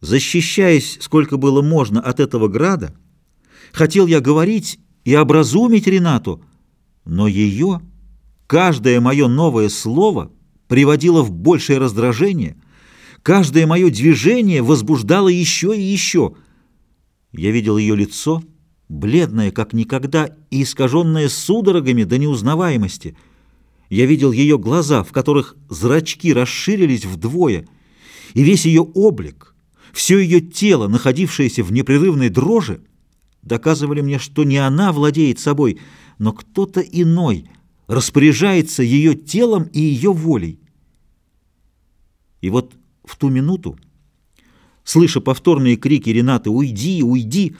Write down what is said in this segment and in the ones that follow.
Защищаясь, сколько было можно от этого града, хотел я говорить и образумить Ренату, но ее, каждое мое новое слово приводило в большее раздражение, каждое мое движение возбуждало еще и еще. Я видел ее лицо, бледное, как никогда, и искаженное судорогами до неузнаваемости. Я видел ее глаза, в которых зрачки расширились вдвое, и весь ее облик — все ее тело, находившееся в непрерывной дрожи, доказывали мне, что не она владеет собой, но кто-то иной распоряжается ее телом и ее волей. И вот в ту минуту, слыша повторные крики Ренаты «Уйди, уйди!»,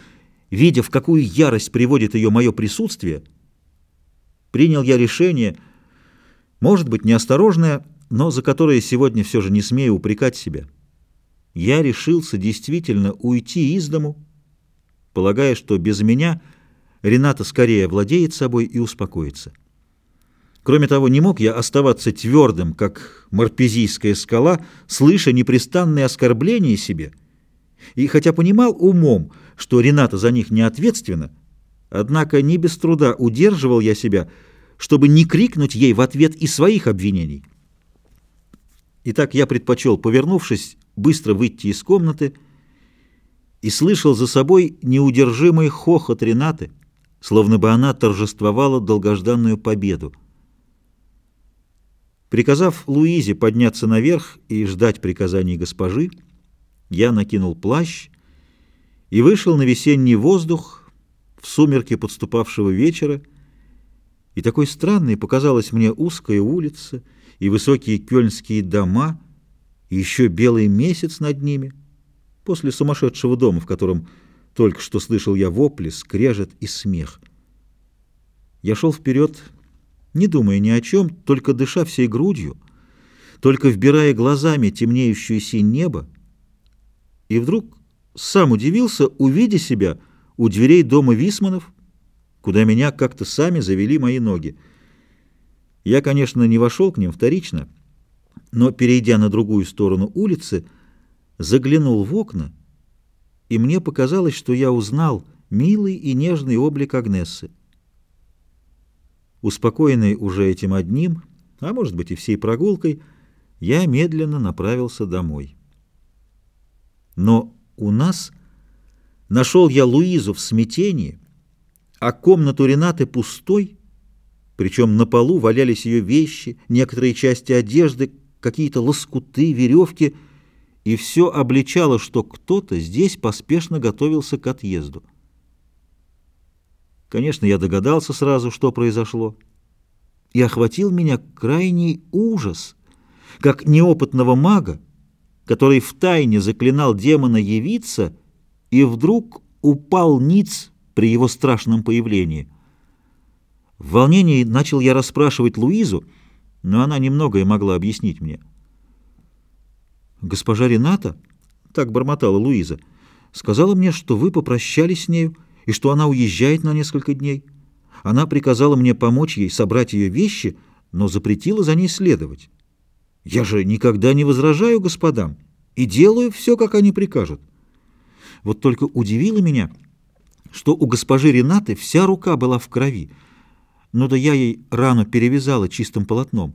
видя, в какую ярость приводит ее мое присутствие, принял я решение, может быть, неосторожное, но за которое сегодня все же не смею упрекать себя я решился действительно уйти из дому, полагая, что без меня Рената скорее владеет собой и успокоится. Кроме того, не мог я оставаться твердым, как марпезийская скала, слыша непрестанные оскорбления себе. И хотя понимал умом, что Рената за них не ответственна, однако не без труда удерживал я себя, чтобы не крикнуть ей в ответ и своих обвинений. Итак, я предпочел, повернувшись, быстро выйти из комнаты и слышал за собой неудержимый хохот Ренаты, словно бы она торжествовала долгожданную победу. Приказав Луизе подняться наверх и ждать приказаний госпожи, я накинул плащ и вышел на весенний воздух в сумерки подступавшего вечера, и такой странной показалась мне узкая улица и высокие кёльнские дома — еще белый месяц над ними, после сумасшедшего дома, в котором только что слышал я вопли, скрежет и смех. Я шел вперед, не думая ни о чем, только дыша всей грудью, только вбирая глазами темнеющую синь небо, и вдруг сам удивился, увидя себя у дверей дома Висманов, куда меня как-то сами завели мои ноги. Я, конечно, не вошел к ним вторично, но, перейдя на другую сторону улицы, заглянул в окна, и мне показалось, что я узнал милый и нежный облик Агнессы. Успокоенный уже этим одним, а может быть и всей прогулкой, я медленно направился домой. Но у нас нашел я Луизу в смятении, а комнату Ренаты пустой, причем на полу валялись ее вещи, некоторые части одежды, какие-то лоскуты, веревки, и все обличало, что кто-то здесь поспешно готовился к отъезду. Конечно, я догадался сразу, что произошло, и охватил меня крайний ужас, как неопытного мага, который втайне заклинал демона явиться, и вдруг упал ниц при его страшном появлении. В волнении начал я расспрашивать Луизу, но она немногое могла объяснить мне. «Госпожа Рената, — так бормотала Луиза, — сказала мне, что вы попрощались с нею и что она уезжает на несколько дней. Она приказала мне помочь ей собрать ее вещи, но запретила за ней следовать. Я же никогда не возражаю господам и делаю все, как они прикажут. Вот только удивило меня, что у госпожи Ренаты вся рука была в крови, но да я ей рану перевязала чистым полотном.